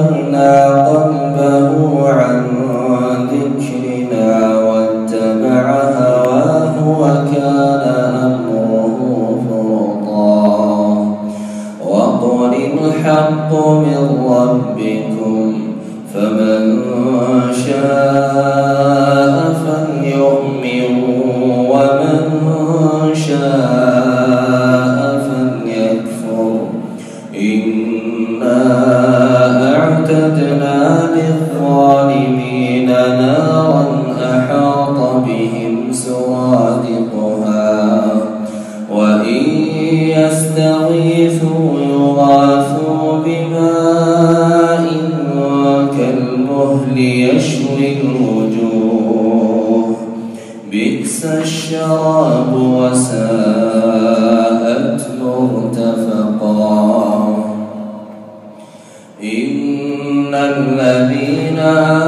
أغفلنا قلبه عن ذكرنا واتبع هواه من ربكم فمن شاء كالمهل يشوي الوجوه. بئس الشراب وساءت مرتفقا. إن الذين آمنوا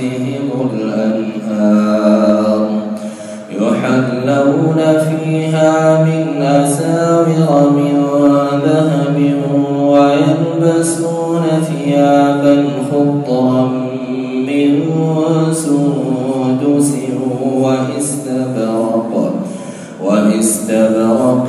تحتهم الأنهار. يحلون فيها من أساور من ذهب ويلبسون ثيابا خضرا من سندس وإستبرق وإستبرق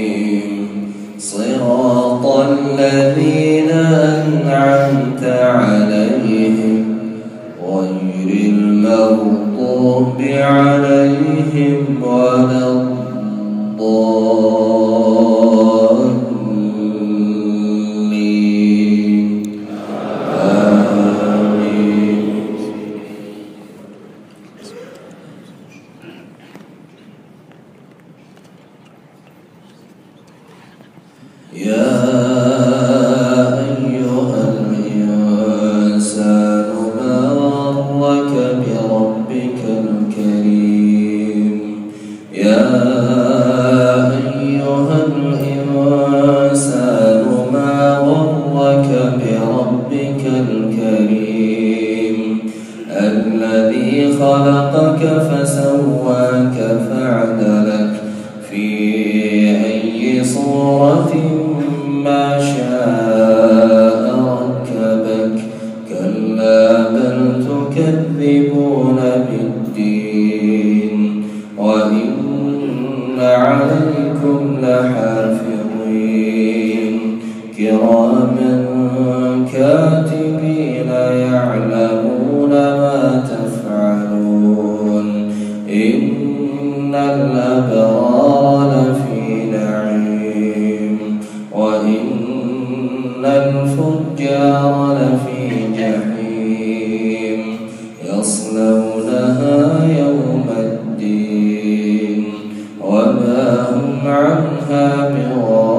عليهم ولا فعدلك في أي صورة ما شاء ركبك. كلا بل تكذب تكذبون بالدين. وإن عليكم لحافظين. كراما كاتبين يعلمون ما تفعلون. وإن الفجار لفي جحيم يصلونها يوم الدين وما هم عنها بغار